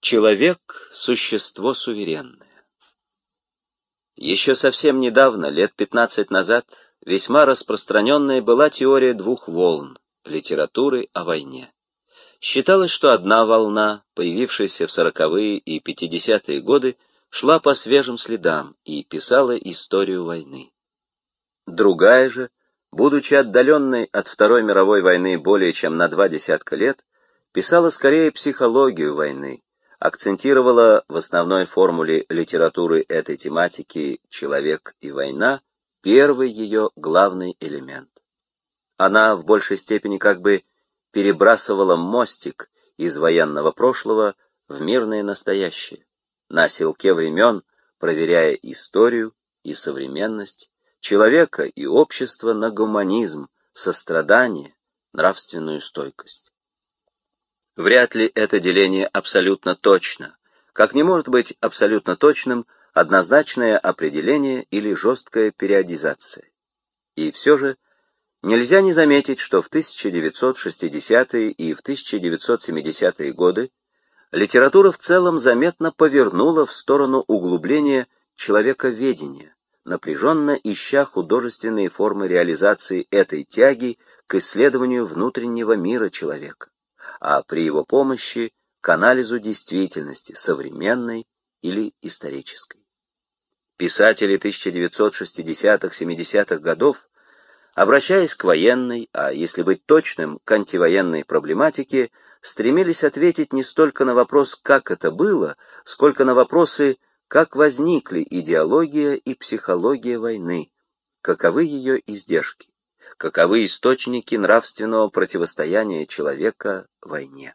Человек — существо суверенное. Еще совсем недавно, лет 15 назад, весьма распространенная была теория двух волн — литературы о войне. Считалось, что одна волна, появившаяся в сороковые и пятидесятые годы, шла по свежим следам и писала историю войны. Другая же, будучи отдаленной от Второй мировой войны более чем на два десятка лет, писала скорее психологию войны, акцентировала в основной формуле литературы этой тематики «Человек и война» первый ее главный элемент. Она в большей степени как бы перебрасывала мостик из военного прошлого в мирное настоящее, на селке времен, проверяя историю и современность, человека и общество на гуманизм, сострадание, нравственную стойкость. Вряд ли это деление абсолютно точно, как не может быть абсолютно точным однозначное определение или жесткая периодизация. И все же нельзя не заметить, что в 1960-е и в 1970-е годы литература в целом заметно повернула в сторону углубления человековедения, напряженно ища художественные формы реализации этой тяги к исследованию внутреннего мира человека а при его помощи к анализу действительности, современной или исторической. Писатели 1960-70-х годов, обращаясь к военной, а если быть точным, к антивоенной проблематике, стремились ответить не столько на вопрос «как это было», сколько на вопросы «как возникли идеология и психология войны», каковы ее издержки каковы источники нравственного противостояния человека войне.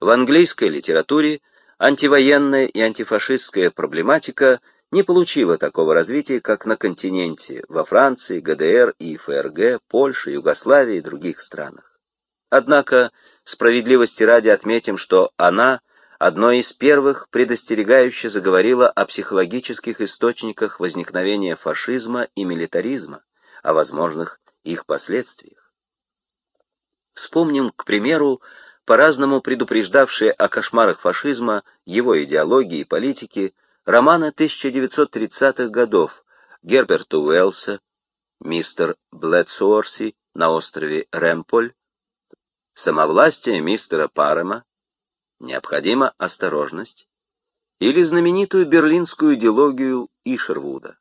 В английской литературе антивоенная и антифашистская проблематика не получила такого развития, как на континенте, во Франции, ГДР и ФРГ, Польше, Югославии и других странах. Однако, справедливости ради отметим, что она одной из первых предостерегающе заговорила о психологических источниках возникновения фашизма и милитаризма, о возможных их последствиях. Вспомним, к примеру, по-разному предупреждавшие о кошмарах фашизма, его идеологии и политики, романы 1930-х годов Герберта Уэллса, мистер Блэдсуорси на острове Рэмполь, самовластие мистера Парема, необходима осторожность, или знаменитую берлинскую идеологию Ишервуда.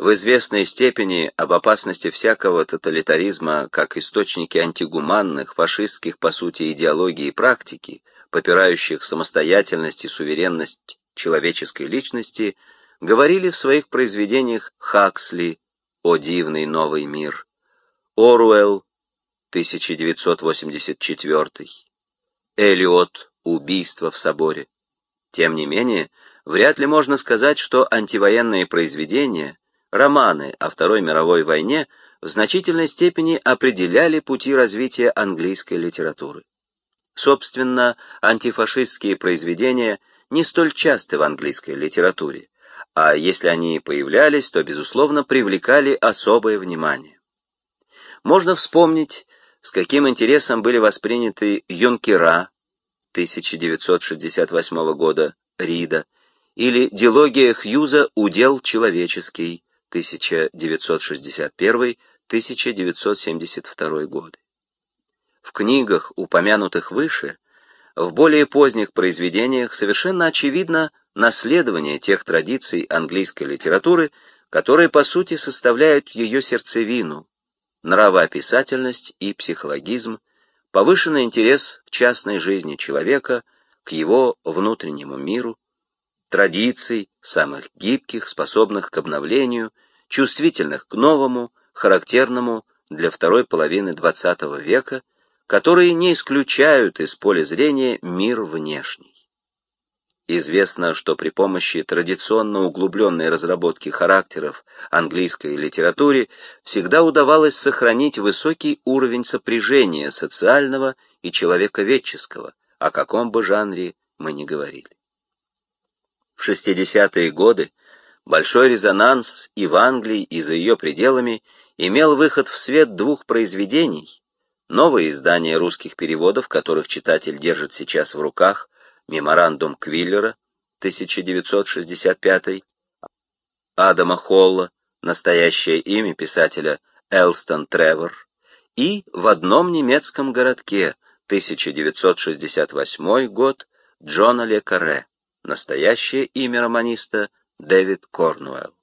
В известной степени об опасности всякого тоталитаризма как источники антигуманных, фашистских по сути идеологии и практики, попирающих самостоятельность и суверенность человеческой личности, говорили в своих произведениях Хаксли «О дивный новый мир», Оруэлл 1984, Элиот «Убийство в соборе». Тем не менее, вряд ли можно сказать, что антивоенные произведения романы о Второй мировой войне в значительной степени определяли пути развития английской литературы. Собственно, антифашистские произведения не столь часты в английской литературе, а если они появлялись, то, безусловно, привлекали особое внимание. Можно вспомнить, с каким интересом были восприняты «Юнкера» 1968 года Рида или дилогия Хьюза «Удел человеческий» 1961-1972 годы. В книгах, упомянутых выше, в более поздних произведениях совершенно очевидно наследование тех традиций английской литературы, которые по сути составляют ее сердцевину, нравоописательность и психологизм, повышенный интерес к частной жизни человека, к его внутреннему миру, традиций, самых гибких, способных к обновлению, чувствительных к новому, характерному для второй половины XX века, которые не исключают из поля зрения мир внешний. Известно, что при помощи традиционно углубленной разработки характеров английской литературе всегда удавалось сохранить высокий уровень сопряжения социального и человековедческого, о каком бы жанре мы ни говорили. В 60-е годы большой резонанс и в Англии, и за ее пределами имел выход в свет двух произведений, новые издания русских переводов, которых читатель держит сейчас в руках, «Меморандум Квиллера» 1965, Адама Холла, настоящее имя писателя Элстон Тревор, и «В одном немецком городке» 1968 год Джона Ле Карре, настоящее имя романиста Дэвид Корнуэлл.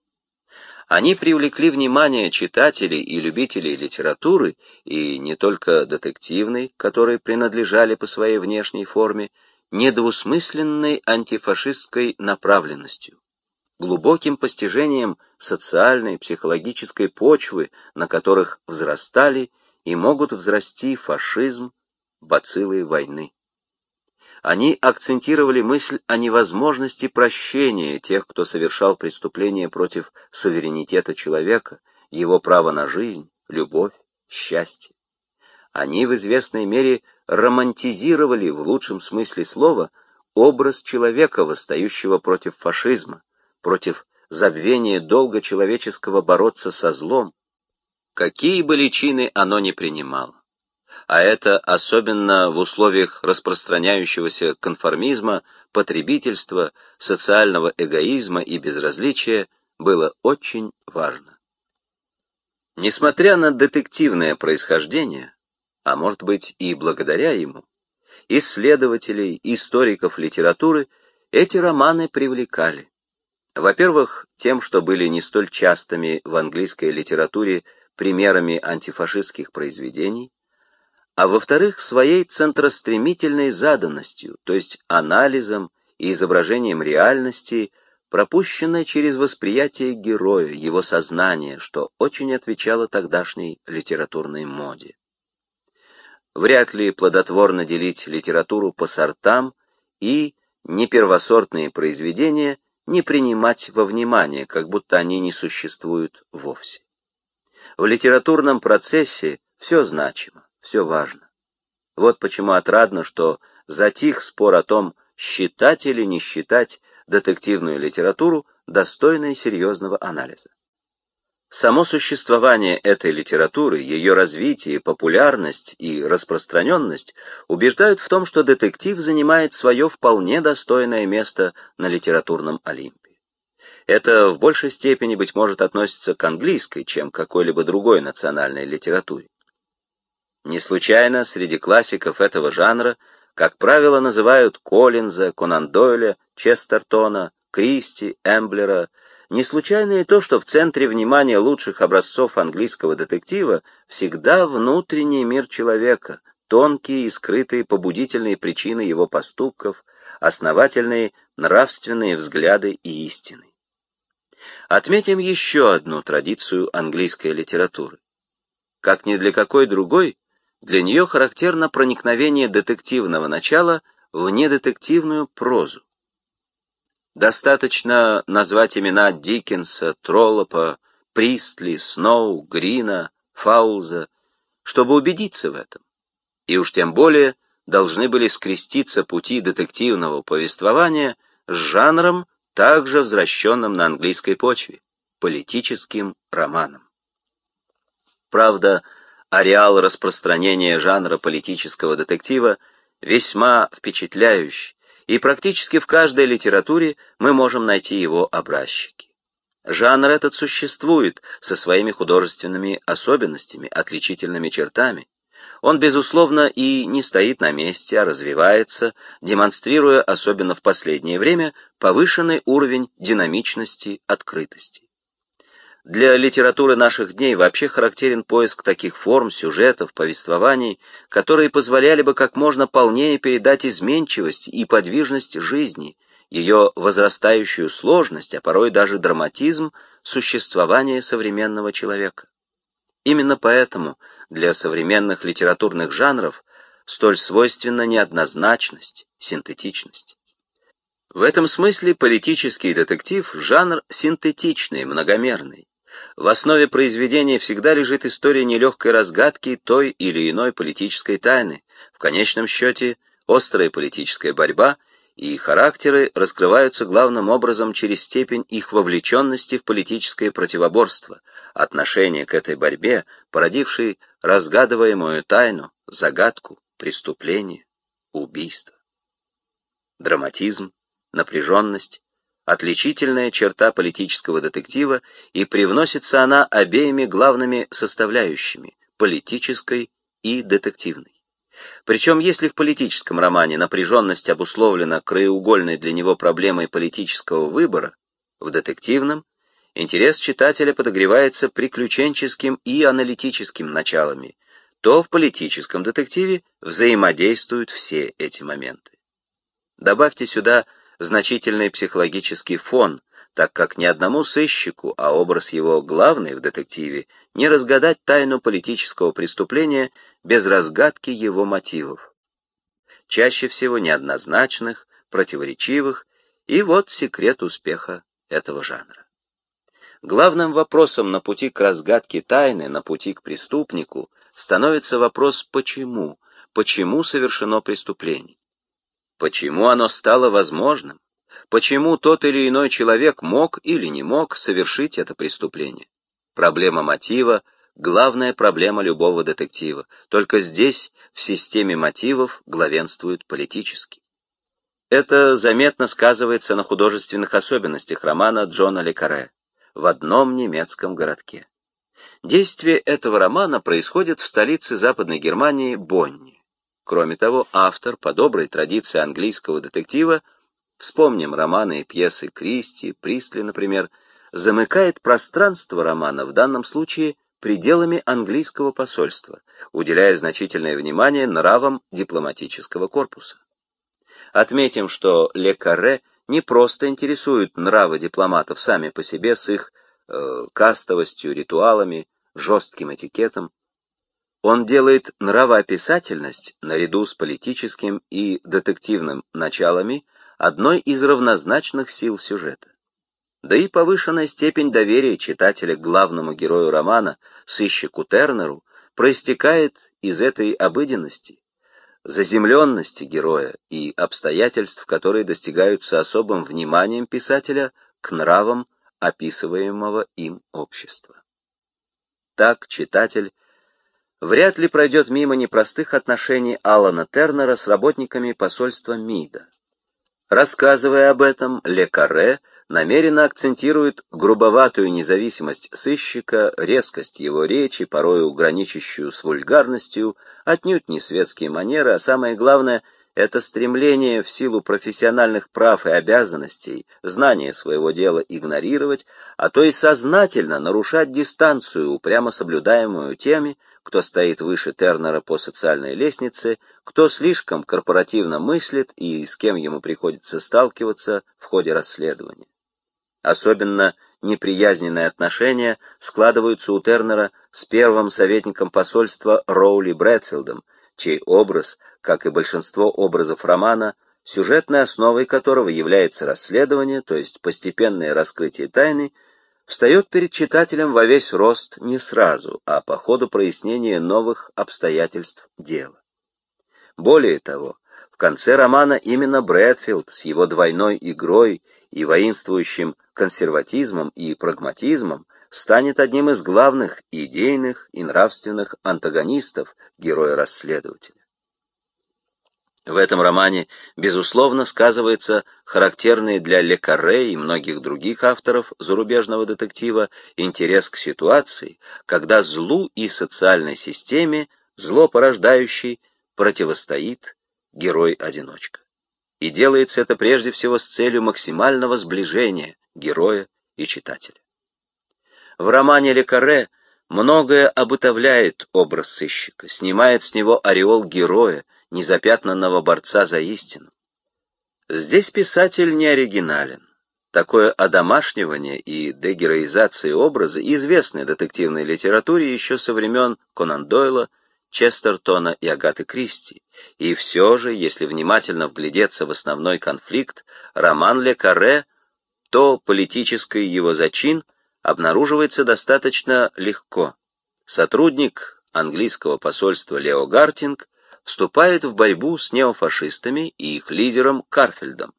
Они привлекли внимание читателей и любителей литературы, и не только детективной, которые принадлежали по своей внешней форме, недвусмысленной антифашистской направленностью, глубоким постижением социальной, психологической почвы, на которых взрастали и могут взрасти фашизм, бациллы войны. Они акцентировали мысль о невозможности прощения тех, кто совершал преступления против суверенитета человека, его права на жизнь, любовь, счастье. Они в известной мере романтизировали, в лучшем смысле слова, образ человека, восстающего против фашизма, против забвения долга человеческого бороться со злом, какие бы личины оно ни принимало а это особенно в условиях распространяющегося конформизма, потребительства, социального эгоизма и безразличия, было очень важно. Несмотря на детективное происхождение, а может быть и благодаря ему, исследователей, историков литературы эти романы привлекали. Во-первых, тем, что были не столь частыми в английской литературе примерами антифашистских произведений, а во-вторых, своей центростремительной заданностью, то есть анализом и изображением реальности, пропущенной через восприятие героя, его сознания, что очень отвечало тогдашней литературной моде. Вряд ли плодотворно делить литературу по сортам и непервосортные произведения не принимать во внимание, как будто они не существуют вовсе. В литературном процессе все значимо все важно. Вот почему отрадно, что затих спор о том, считать или не считать детективную литературу достойной серьезного анализа. Само существование этой литературы, ее развитие, популярность и распространенность убеждают в том, что детектив занимает свое вполне достойное место на литературном Олимпе. Это в большей степени, быть может, относится к английской, чем к какой-либо другой национальной литературе. Не случайно среди классиков этого жанра, как правило, называют Коллинза, Конан Дойля, Честертона, Кристи, Эмблера. Не случайно и то, что в центре внимания лучших образцов английского детектива всегда внутренний мир человека, тонкие и скрытые побудительные причины его поступков, основательные нравственные взгляды и истины. Отметим еще одну традицию английской литературы. Как ни для какой другой, для нее характерно проникновение детективного начала в недетективную прозу. Достаточно назвать имена Диккенса, Троллопа, Пристли, Сноу, Грина, Фаулза, чтобы убедиться в этом. И уж тем более должны были скреститься пути детективного повествования с жанром, также возвращенным на английской почве, политическим романом. Правда, ареал распространения жанра политического детектива весьма впечатляющий, и практически в каждой литературе мы можем найти его образчики. Жанр этот существует со своими художественными особенностями, отличительными чертами. Он, безусловно, и не стоит на месте, а развивается, демонстрируя, особенно в последнее время, повышенный уровень динамичности, открытости. Для литературы наших дней вообще характерен поиск таких форм, сюжетов, повествований, которые позволяли бы как можно полнее передать изменчивость и подвижность жизни, ее возрастающую сложность, а порой даже драматизм существования современного человека. Именно поэтому для современных литературных жанров столь свойственна неоднозначность, синтетичность. В этом смысле политический детектив – жанр синтетичный, многомерный. В основе произведения всегда лежит история нелегкой разгадки той или иной политической тайны, в конечном счете острая политическая борьба и характеры раскрываются главным образом через степень их вовлеченности в политическое противоборство, отношение к этой борьбе, породившей разгадываемую тайну, загадку, преступление, убийство. Драматизм, напряженность, отличительная черта политического детектива, и привносится она обеими главными составляющими – политической и детективной. Причем, если в политическом романе напряженность обусловлена краеугольной для него проблемой политического выбора, в детективном интерес читателя подогревается приключенческим и аналитическим началами, то в политическом детективе взаимодействуют все эти моменты. Добавьте сюда значительный психологический фон, так как ни одному сыщику, а образ его главный в детективе, не разгадать тайну политического преступления без разгадки его мотивов. Чаще всего неоднозначных, противоречивых, и вот секрет успеха этого жанра. Главным вопросом на пути к разгадке тайны, на пути к преступнику, становится вопрос «почему?», почему совершено преступление. Почему оно стало возможным? Почему тот или иной человек мог или не мог совершить это преступление? Проблема мотива — главная проблема любого детектива. Только здесь, в системе мотивов, главенствует политический. Это заметно сказывается на художественных особенностях романа Джона Лекаре «В одном немецком городке». Действие этого романа происходит в столице Западной Германии Бонне. Кроме того, автор, по доброй традиции английского детектива, вспомним романы и пьесы Кристи, Присли, например, замыкает пространство романа, в данном случае пределами английского посольства, уделяя значительное внимание нравам дипломатического корпуса. Отметим, что Ле Карре не просто интересуют нравы дипломатов сами по себе с их э, кастовостью, ритуалами, жестким этикетом, он делает нравоописательность, наряду с политическим и детективным началами, одной из равнозначных сил сюжета. Да и повышенная степень доверия читателя к главному герою романа, сыщику Тернеру, проистекает из этой обыденности, заземленности героя и обстоятельств, которые достигаются особым вниманием писателя к нравам описываемого им общества. Так читатель вряд ли пройдет мимо непростых отношений Алана Тернера с работниками посольства МИДа. Рассказывая об этом, Ле Карре намеренно акцентирует грубоватую независимость сыщика, резкость его речи, порою граничащую с вульгарностью, отнюдь не светские манеры, а самое главное — это стремление в силу профессиональных прав и обязанностей, знание своего дела игнорировать, а то и сознательно нарушать дистанцию, упрямо соблюдаемую теми, кто стоит выше Тернера по социальной лестнице, кто слишком корпоративно мыслит и с кем ему приходится сталкиваться в ходе расследования. Особенно неприязненные отношения складываются у Тернера с первым советником посольства Роули Брэдфилдом, чей образ, как и большинство образов романа, сюжетной основой которого является расследование, то есть постепенное раскрытие тайны, встает перед читателем во весь рост не сразу, а по ходу прояснения новых обстоятельств дела. Более того, в конце романа именно Брэдфилд с его двойной игрой и воинствующим консерватизмом и прагматизмом станет одним из главных идейных и нравственных антагонистов героя-расследователя. В этом романе, безусловно, сказывается характерный для Лекарре и многих других авторов зарубежного детектива интерес к ситуации, когда злу и социальной системе, зло порождающий, противостоит герой-одиночка. И делается это прежде всего с целью максимального сближения героя и читателя. В романе Лекарре многое обытовляет образ сыщика, снимает с него ореол героя, незапятнанного борца за истину. Здесь писатель не оригинален. Такое одомашнивание и дегероизация образа известны детективной литературе еще со времен Конан Дойла, Честертона и Агаты Кристи. И все же, если внимательно вглядеться в основной конфликт, роман Ле Карре, то политический его зачин обнаруживается достаточно легко. Сотрудник английского посольства Лео Гартинг вступает в борьбу с неофашистами и их лидером Карфельдом,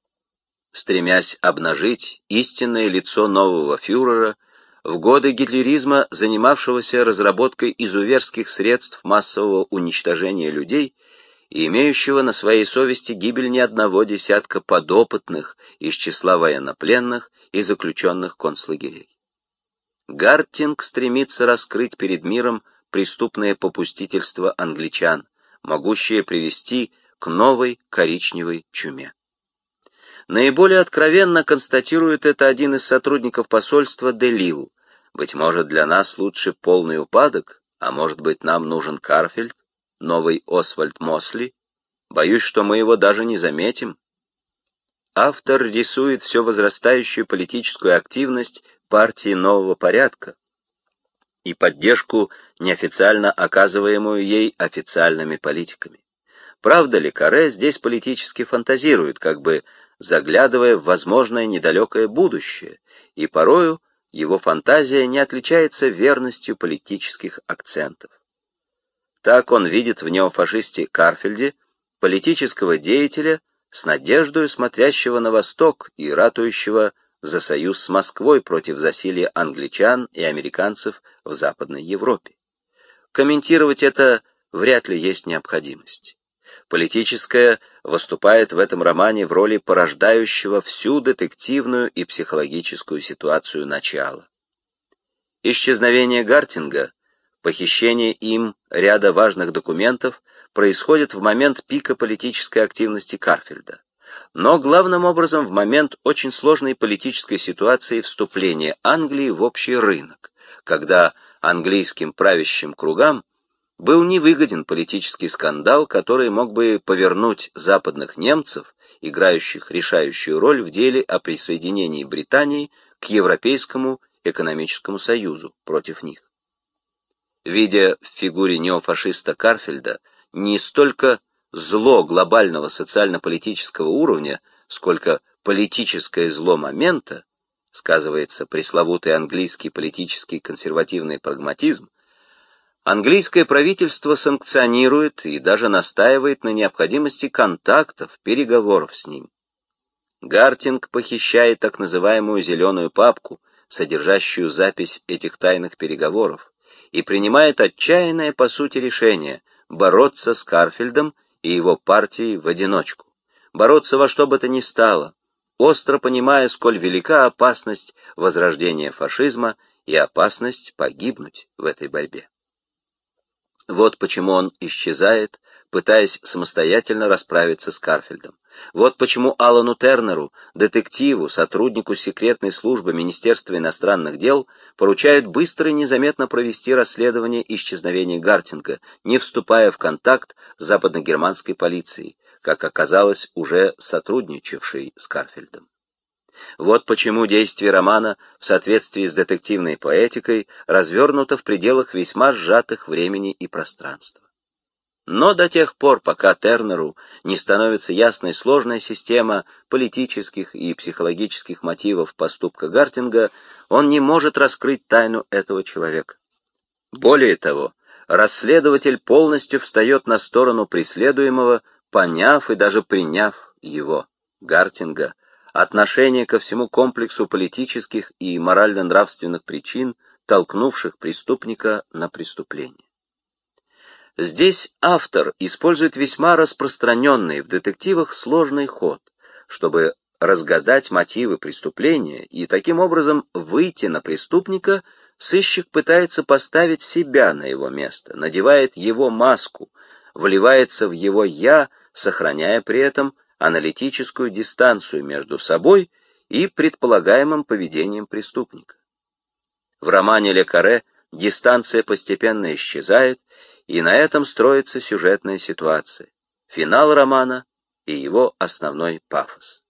стремясь обнажить истинное лицо нового фюрера, в годы гитлеризма, занимавшегося разработкой изуверских средств массового уничтожения людей и имеющего на своей совести гибель ни одного десятка подопытных из числа военнопленных и заключенных концлагерей. Гартинг стремится раскрыть перед миром преступное попустительство англичан, могущее привести к новой коричневой чуме. Наиболее откровенно констатирует это один из сотрудников посольства Делил. Быть может, для нас лучше полный упадок, а может быть, нам нужен Карфельд, новый Освальд Мосли? Боюсь, что мы его даже не заметим. Автор рисует все возрастающую политическую активность партии нового порядка и поддержку, неофициально оказываемую ей официальными политиками. Правда ли, Каре здесь политически фантазирует, как бы заглядывая в возможное недалекое будущее, и порою его фантазия не отличается верностью политических акцентов. Так он видит в неофашисте Карфельде политического деятеля с надеждой смотрящего на восток и ратующего за союз с Москвой против засилия англичан и американцев в Западной Европе. Комментировать это вряд ли есть необходимость. Политическое выступает в этом романе в роли порождающего всю детективную и психологическую ситуацию начала. Исчезновение Гартинга, похищение им ряда важных документов происходит в момент пика политической активности Карфельда, но главным образом в момент очень сложной политической ситуации вступления Англии в общий рынок, когда английским правящим кругам был невыгоден политический скандал, который мог бы повернуть западных немцев, играющих решающую роль в деле о присоединении Британии к Европейскому экономическому союзу против них. Видя в фигуре неофашиста Карфельда не столько зло глобального социально-политического уровня, сколько политическое зло момента, сказывается пресловутый английский политический консервативный прагматизм, Английское правительство санкционирует и даже настаивает на необходимости контактов, переговоров с ним. Гартинг похищает так называемую «зеленую папку», содержащую запись этих тайных переговоров, и принимает отчаянное по сути решение бороться с Карфельдом и его партией в одиночку, бороться во что бы то ни стало, остро понимая, сколь велика опасность возрождения фашизма и опасность погибнуть в этой борьбе. Вот почему он исчезает, пытаясь самостоятельно расправиться с Карфельдом. Вот почему Алану Тернеру, детективу, сотруднику секретной службы Министерства иностранных дел, поручают быстро и незаметно провести расследование исчезновения Гартинга, не вступая в контакт с западногерманской полицией, как оказалось, уже сотрудничавшей с Карфельдом. Вот почему действие романа в соответствии с детективной поэтикой развернуто в пределах весьма сжатых времени и пространства. Но до тех пор, пока Тернеру не становится ясной сложная система политических и психологических мотивов поступка Гартинга, он не может раскрыть тайну этого человека. Более того, расследователь полностью встает на сторону преследуемого, поняв и даже приняв его, Гартинга, отношение ко всему комплексу политических и морально-нравственных причин, толкнувших преступника на преступление. Здесь автор использует весьма распространенный в детективах сложный ход, чтобы разгадать мотивы преступления и таким образом выйти на преступника, сыщик пытается поставить себя на его место, надевает его маску, вливается в его «я», сохраняя при этом аналитическую дистанцию между собой и предполагаемым поведением преступника. В романе Ле Карре дистанция постепенно исчезает, и на этом строится сюжетная ситуация, финал романа и его основной пафос.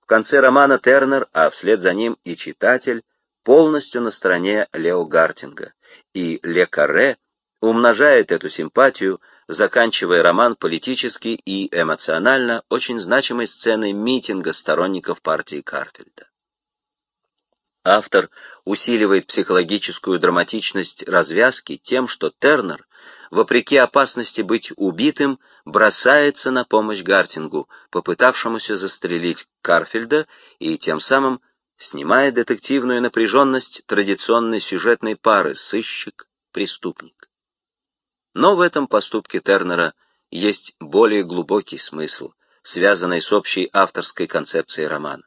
В конце романа Тернер, а вслед за ним и читатель, полностью на стороне Лео Гартинга, и Ле Карре умножает эту симпатию заканчивая роман политически и эмоционально очень значимой сценой митинга сторонников партии Карфельда. Автор усиливает психологическую драматичность развязки тем, что Тернер, вопреки опасности быть убитым, бросается на помощь Гартингу, попытавшемуся застрелить Карфельда, и тем самым снимает детективную напряженность традиционной сюжетной пары сыщик-преступник. Но в этом поступке Тернера есть более глубокий смысл, связанный с общей авторской концепцией романа.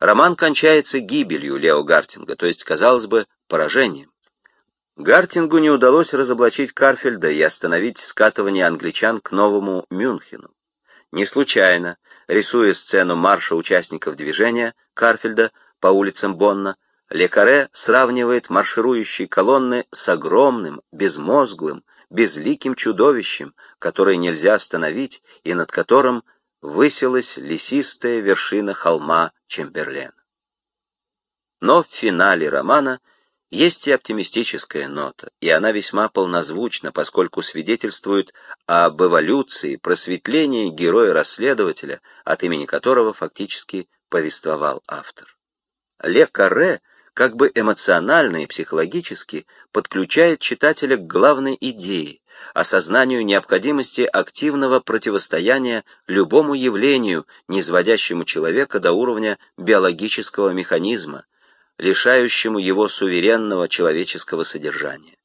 Роман кончается гибелью Лео Гартинга, то есть, казалось бы, поражением. Гартингу не удалось разоблачить Карфельда и остановить скатывание англичан к новому Мюнхену. Не случайно, рисуя сцену марша участников движения Карфельда по улицам Бонна, Лекаре сравнивает марширующие колонны с огромным, безмозглым, безликим чудовищем, которое нельзя остановить и над которым высилась лесистая вершина холма Чемберлен. Но в финале романа есть и оптимистическая нота, и она весьма полнозвучна, поскольку свидетельствует об эволюции, просветлении героя-расследователя, от имени которого фактически повествовал автор. Ле Карре как бы эмоционально и психологически подключает читателя к главной идее, осознанию необходимости активного противостояния любому явлению, низводящему человека до уровня биологического механизма, лишающему его суверенного человеческого содержания.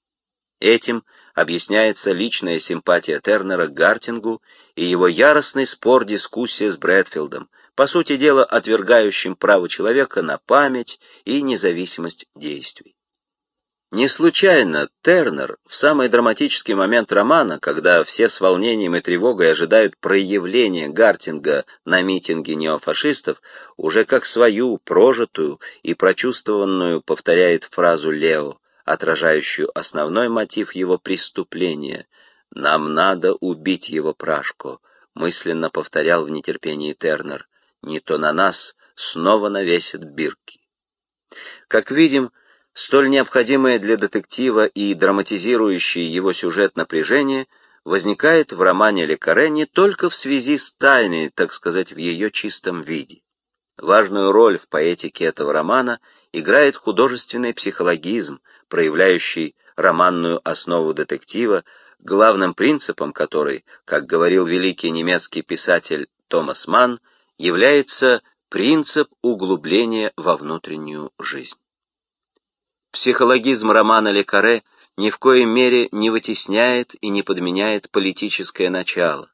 Этим объясняется личная симпатия Тернера к Гартингу и его яростный спор-дискуссия с Брэдфилдом, по сути дела отвергающим право человека на память и независимость действий. Не случайно Тернер в самый драматический момент романа, когда все с волнением и тревогой ожидают проявления Гартинга на митинге неофашистов, уже как свою, прожитую и прочувствованную повторяет фразу Лео, отражающую основной мотив его преступления «Нам надо убить его Прашко», мысленно повторял в нетерпении Тернер не то на нас снова навесят бирки. Как видим, столь необходимое для детектива и драматизирующее его сюжет напряжение возникает в романе Лекаре не только в связи с тайной, так сказать, в ее чистом виде. Важную роль в поэтике этого романа играет художественный психологизм, проявляющий романную основу детектива, главным принципом которой, как говорил великий немецкий писатель Томас Манн, является принцип углубления во внутреннюю жизнь. Психологизм романа Лекаре ни в коей мере не вытесняет и не подменяет политическое начало,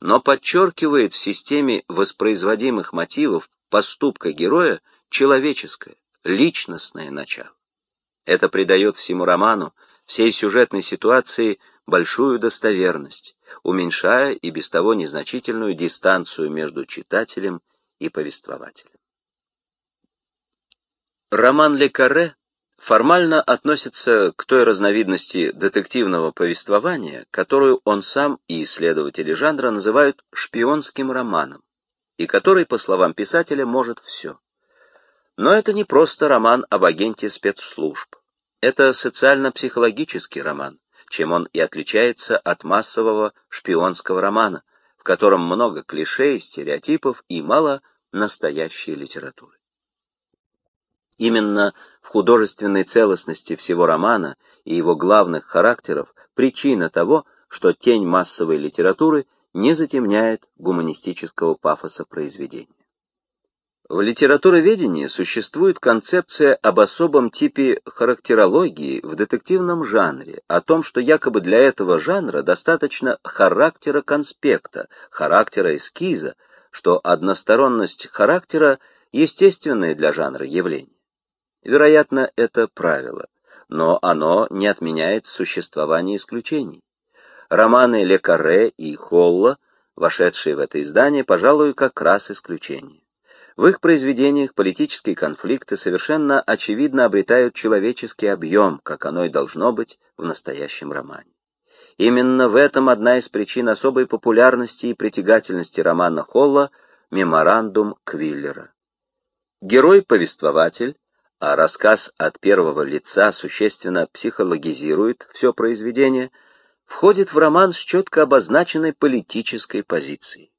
но подчеркивает в системе воспроизводимых мотивов поступка героя человеческое, личностное начало. Это придает всему роману, всей сюжетной ситуации большую достоверность, уменьшая и без того незначительную дистанцию между читателем и повествователем. Роман Ле Карре формально относится к той разновидности детективного повествования, которую он сам и исследователи жанра называют шпионским романом, и который, по словам писателя, может все. Но это не просто роман об агенте спецслужб. Это социально-психологический роман, чем он и отличается от массового шпионского романа, в котором много клише, стереотипов и мало настоящей литературы. Именно в художественной целостности всего романа и его главных характеров причина того, что тень массовой литературы не затемняет гуманистического пафоса произведения. В литературоведении существует концепция об особом типе характерологии в детективном жанре, о том, что якобы для этого жанра достаточно характера конспекта, характера эскиза, что односторонность характера – естественное для жанра явление. Вероятно, это правило, но оно не отменяет существование исключений. Романы Ле Карре и Холла, вошедшие в это издание, пожалуй, как раз исключение. В их произведениях политические конфликты совершенно очевидно обретают человеческий объем, как оно и должно быть в настоящем романе. Именно в этом одна из причин особой популярности и притягательности романа Холла «Меморандум Квиллера». Герой-повествователь, а рассказ от первого лица существенно психологизирует все произведение, входит в роман с четко обозначенной политической позицией.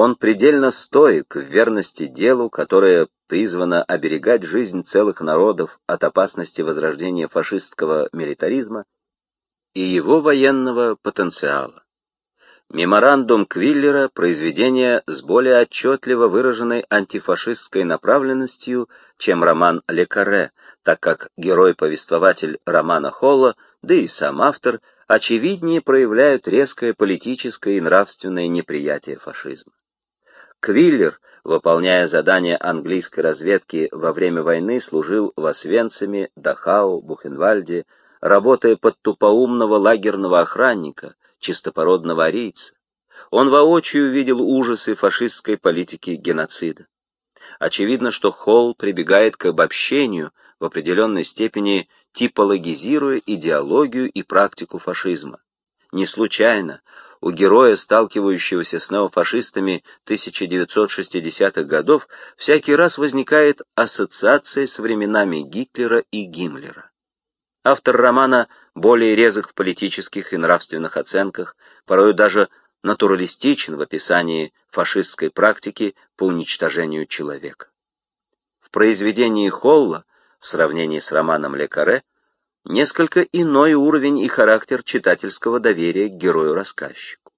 Он предельно стоек в верности делу, которое призвано оберегать жизнь целых народов от опасности возрождения фашистского милитаризма и его военного потенциала. Меморандум Квиллера – произведение с более отчетливо выраженной антифашистской направленностью, чем роман Ле Карре, так как герой-повествователь романа Холла, да и сам автор, очевиднее проявляют резкое политическое и нравственное неприятие фашизма. Квиллер, выполняя задания английской разведки во время войны, служил в Освенциме, Дахау, Бухенвальде, работая под тупоумного лагерного охранника, чистопородного арийца. Он воочию видел ужасы фашистской политики геноцида. Очевидно, что Холл прибегает к обобщению, в определенной степени типологизируя идеологию и практику фашизма. Не случайно у героя, сталкивающегося с неофашистами 1960-х годов, всякий раз возникает ассоциация с временами Гитлера и Гиммлера. Автор романа более резок в политических и нравственных оценках, порою даже натуралистичен в описании фашистской практики по уничтожению человека. В произведении Холла, в сравнении с романом Лекаре, несколько иной уровень и характер читательского доверия к герою-рассказчику.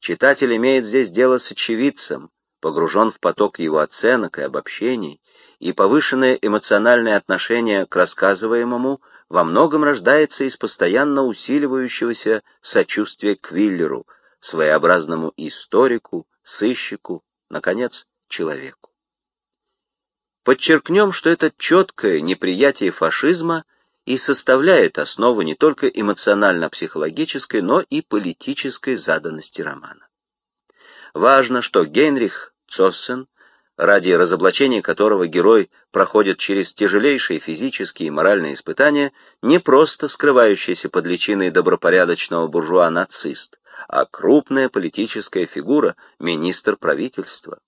Читатель имеет здесь дело с очевидцем, погружен в поток его оценок и обобщений, и повышенное эмоциональное отношение к рассказываемому во многом рождается из постоянно усиливающегося сочувствия к Виллеру, своеобразному историку, сыщику, наконец, человеку. Подчеркнем, что это четкое неприятие фашизма и составляет основу не только эмоционально-психологической, но и политической заданности романа. Важно, что Генрих Цоссен, ради разоблачения которого герой проходит через тяжелейшие физические и моральные испытания, не просто скрывающийся под личиной добропорядочного буржуа-нацист, а крупная политическая фигура, министр правительства.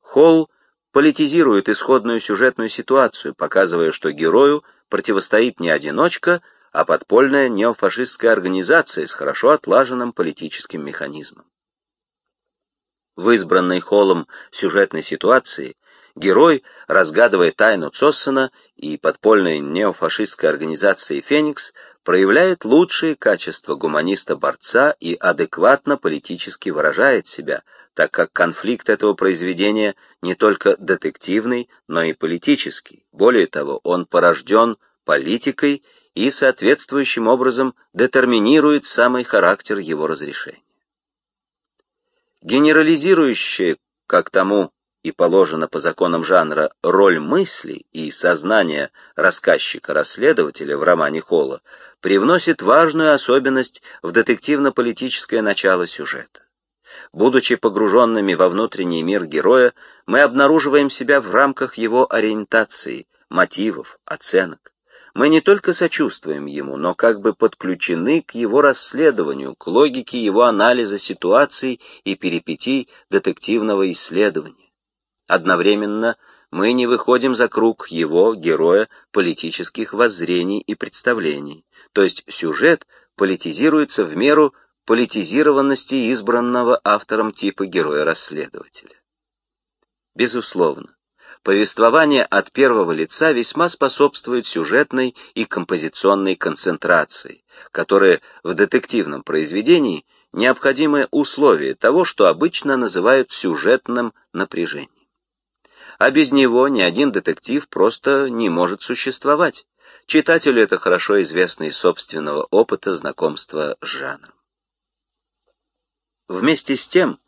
Холл политизирует исходную сюжетную ситуацию, показывая, что герою противостоит не одиночка, а подпольная неофашистская организация с хорошо отлаженным политическим механизмом. В избранной Холлом сюжетной ситуации герой, разгадывая тайну Цоссена и подпольной неофашистской организации «Феникс», проявляет лучшие качества гуманиста-борца и адекватно политически выражает себя, так как конфликт этого произведения не только детективный, но и политический. Более того, он порожден политикой и соответствующим образом детерминирует самый характер его разрешения. Генерализирующая, как тому и положено по законам жанра, роль мысли и сознания рассказчика-расследователя в романе Холла привносит важную особенность в детективно-политическое начало сюжета. Будучи погруженными во внутренний мир героя, мы обнаруживаем себя в рамках его ориентации, мотивов, оценок. Мы не только сочувствуем ему, но как бы подключены к его расследованию, к логике его анализа ситуаций и перипетий детективного исследования. Одновременно мы не выходим за круг его, героя, политических воззрений и представлений, то есть сюжет политизируется в меру политизированности избранного автором типа героя-расследователя. Безусловно, повествование от первого лица весьма способствует сюжетной и композиционной концентрации, которая в детективном произведении необходимое условие того, что обычно называют сюжетным напряжением а без него ни один детектив просто не может существовать. Читателю это хорошо известно из собственного опыта знакомства с жанром. Вместе с тем,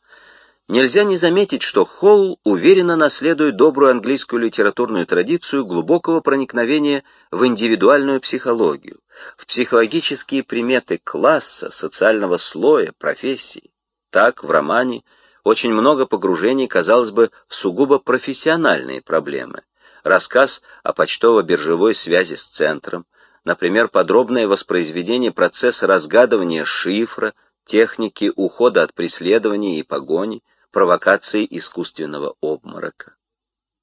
нельзя не заметить, что Холл уверенно наследует добрую английскую литературную традицию глубокого проникновения в индивидуальную психологию, в психологические приметы класса, социального слоя, профессии. Так в романе очень много погружений, казалось бы, в сугубо профессиональные проблемы. Рассказ о почтово-биржевой связи с центром, например, подробное воспроизведение процесса разгадывания шифра, техники ухода от преследования и погони, провокации искусственного обморока.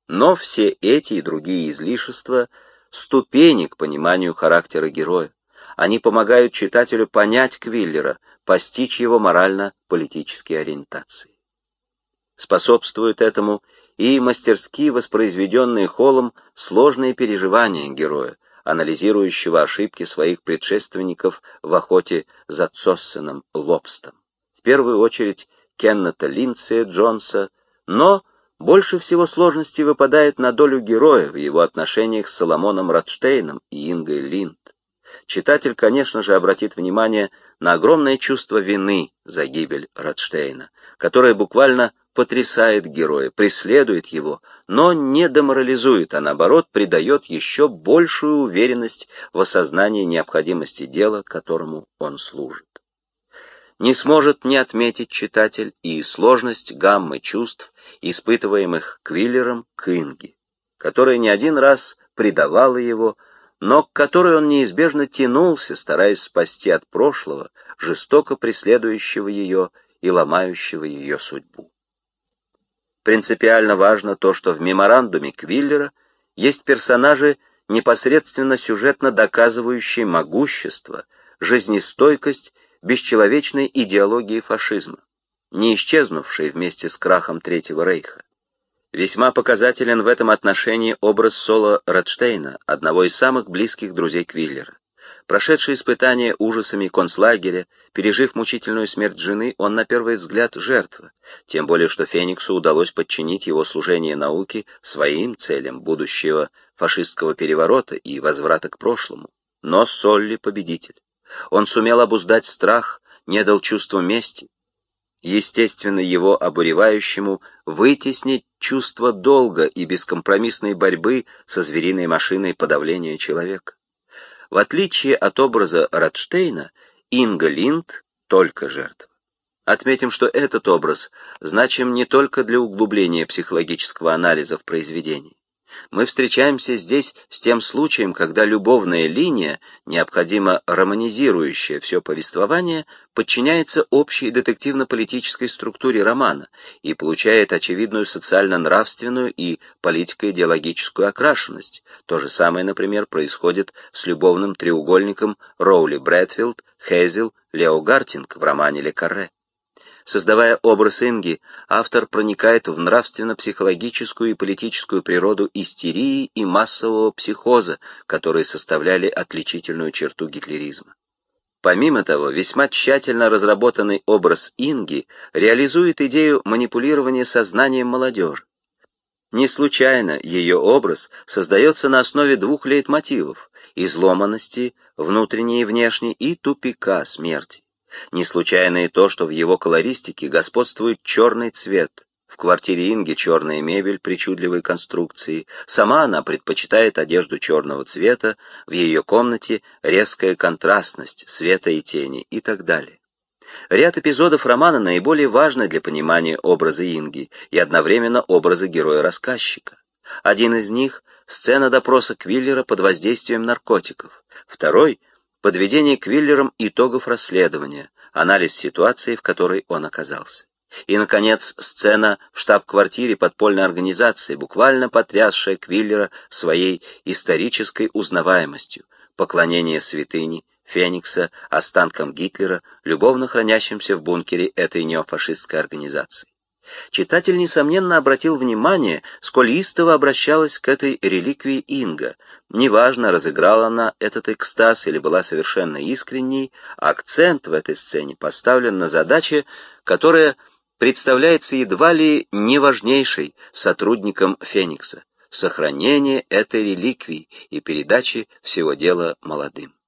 Но все эти и другие излишества — ступени к пониманию характера героя. Они помогают читателю понять Квиллера, постичь его морально-политические ориентации. Способствуют этому и мастерски воспроизведенные Холлом сложные переживания героя, анализирующего ошибки своих предшественников в охоте за Цоссеном Лобстом. В первую очередь Кеннета Линдсея Джонса, но больше всего сложностей выпадает на долю героя в его отношениях с Соломоном Радштейном и Ингой Линд. читатель, конечно же, обратит внимание на огромное чувство вины за гибель Радштейна, которое буквально потрясает героя, преследует его, но не деморализует, а наоборот придает еще большую уверенность в осознании необходимости дела, которому он служит. Не сможет не отметить читатель и сложность гаммы чувств, испытываемых Квиллером к Инге, которая не один раз предавала его, но к которой он неизбежно тянулся, стараясь спасти от прошлого, жестоко преследующего ее и ломающего ее судьбу. Принципиально важно то, что в меморандуме Квиллера есть персонажи, непосредственно сюжетно доказывающие могущество, жизнестойкость бесчеловечной идеологии фашизма, не исчезнувшей вместе с крахом Третьего Рейха. Весьма показателен в этом отношении образ Соло Радштейна, одного из самых близких друзей Квиллера. Прошедший испытание ужасами концлагеря, пережив мучительную смерть жены, он на первый взгляд жертва, тем более что Фениксу удалось подчинить его служение науке своим целям будущего фашистского переворота и возврата к прошлому. Но Солли победитель. Он сумел обуздать страх, не дал чувству мести, естественно его обуревающему, вытеснить чувство долга и бескомпромиссной борьбы со звериной машиной подавления человека. В отличие от образа Радштейна, Инга Линд только жертва. Отметим, что этот образ значим не только для углубления психологического анализа в произведении мы встречаемся здесь с тем случаем, когда любовная линия, необходимо романизирующая все повествование, подчиняется общей детективно-политической структуре романа и получает очевидную социально-нравственную и политико-идеологическую окрашенность. То же самое, например, происходит с любовным треугольником Роули Брэдфилд, Хейзел, Лео Гартинг в романе «Ле Карре». Создавая образ Инги, автор проникает в нравственно-психологическую и политическую природу истерии и массового психоза, которые составляли отличительную черту гитлеризма. Помимо того, весьма тщательно разработанный образ Инги реализует идею манипулирования сознанием молодежи. Не случайно ее образ создается на основе двух лейтмотивов – изломанности, внутренней и внешней, и тупика смерти. Не случайно и то, что в его колористике господствует черный цвет. В квартире Инги черная мебель причудливой конструкции. Сама она предпочитает одежду черного цвета, в ее комнате резкая контрастность света и тени и так далее. Ряд эпизодов романа наиболее важны для понимания образа Инги и одновременно образа героя-рассказчика. Один из них — сцена допроса Квиллера под воздействием наркотиков. Второй подведение Квиллером итогов расследования, анализ ситуации, в которой он оказался. И, наконец, сцена в штаб-квартире подпольной организации, буквально потрясшая Квиллера своей исторической узнаваемостью, поклонение святыни, Феникса, останкам Гитлера, любовно хранящимся в бункере этой неофашистской организации. Читатель, несомненно, обратил внимание, сколь истово обращалась к этой реликвии Инга. Неважно, разыграла она этот экстаз или была совершенно искренней, акцент в этой сцене поставлен на задаче, которая представляется едва ли не важнейшей сотрудникам Феникса — сохранение этой реликвии и передачи всего дела молодым.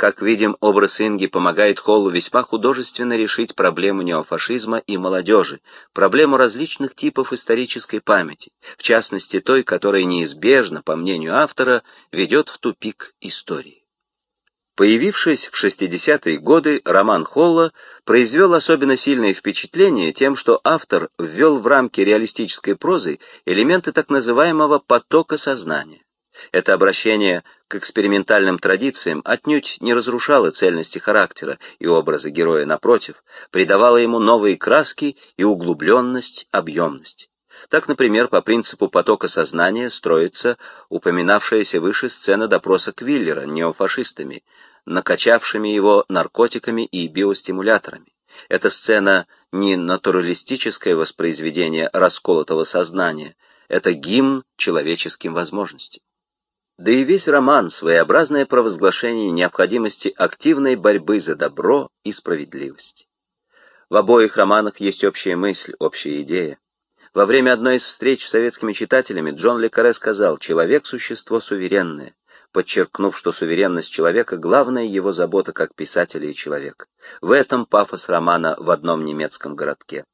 Как видим, образ Инги помогает Холлу весьма художественно решить проблему неофашизма и молодежи, проблему различных типов исторической памяти, в частности той, которая неизбежно, по мнению автора, ведет в тупик истории. Появившись в 60-е годы, роман Холла произвел особенно сильное впечатление тем, что автор ввел в рамки реалистической прозы элементы так называемого потока сознания. Это обращение к экспериментальным традициям отнюдь не разрушало цельности характера и образа героя, напротив, придавало ему новые краски и углубленность, объемность. Так, например, по принципу потока сознания строится упоминавшаяся выше сцена допроса Квиллера неофашистами, накачавшими его наркотиками и биостимуляторами. Эта сцена не натуралистическое воспроизведение расколотого сознания, это гимн человеческим возможностям. Да и весь роман — своеобразное провозглашение необходимости активной борьбы за добро и справедливость. В обоих романах есть общая мысль, общая идея. Во время одной из встреч с советскими читателями Джон Ле Каре сказал «Человек — существо суверенное. подчеркнув, что суверенность человека — главная его забота как писателя и человека. В этом пафос романа «В одном немецком городке».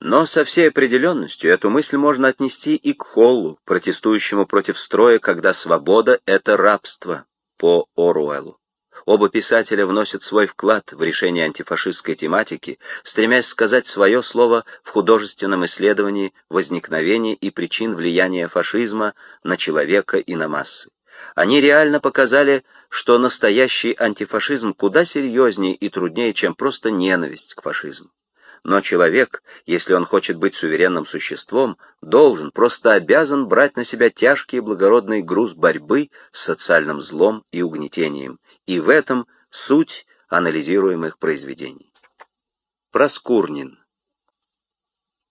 Но со всей определенностью эту мысль можно отнести и к Холлу, протестующему против строя, когда свобода — это рабство, по Оруэллу. Оба писателя вносят свой вклад в решение антифашистской тематики, стремясь сказать свое слово в художественном исследовании возникновения и причин влияния фашизма на человека и на массы. Они реально показали, что настоящий антифашизм куда серьезнее и труднее, чем просто ненависть к фашизму. Но человек, если он хочет быть суверенным существом, должен, просто обязан брать на себя тяжкий и благородный груз борьбы с социальным злом и угнетением, и в этом суть анализируемых произведений. Проскурнин.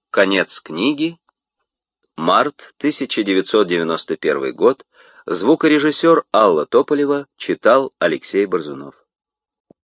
Конец книги. Март 1991 год. Звукорежиссер Алла Тополева читал Алексей Борзунов.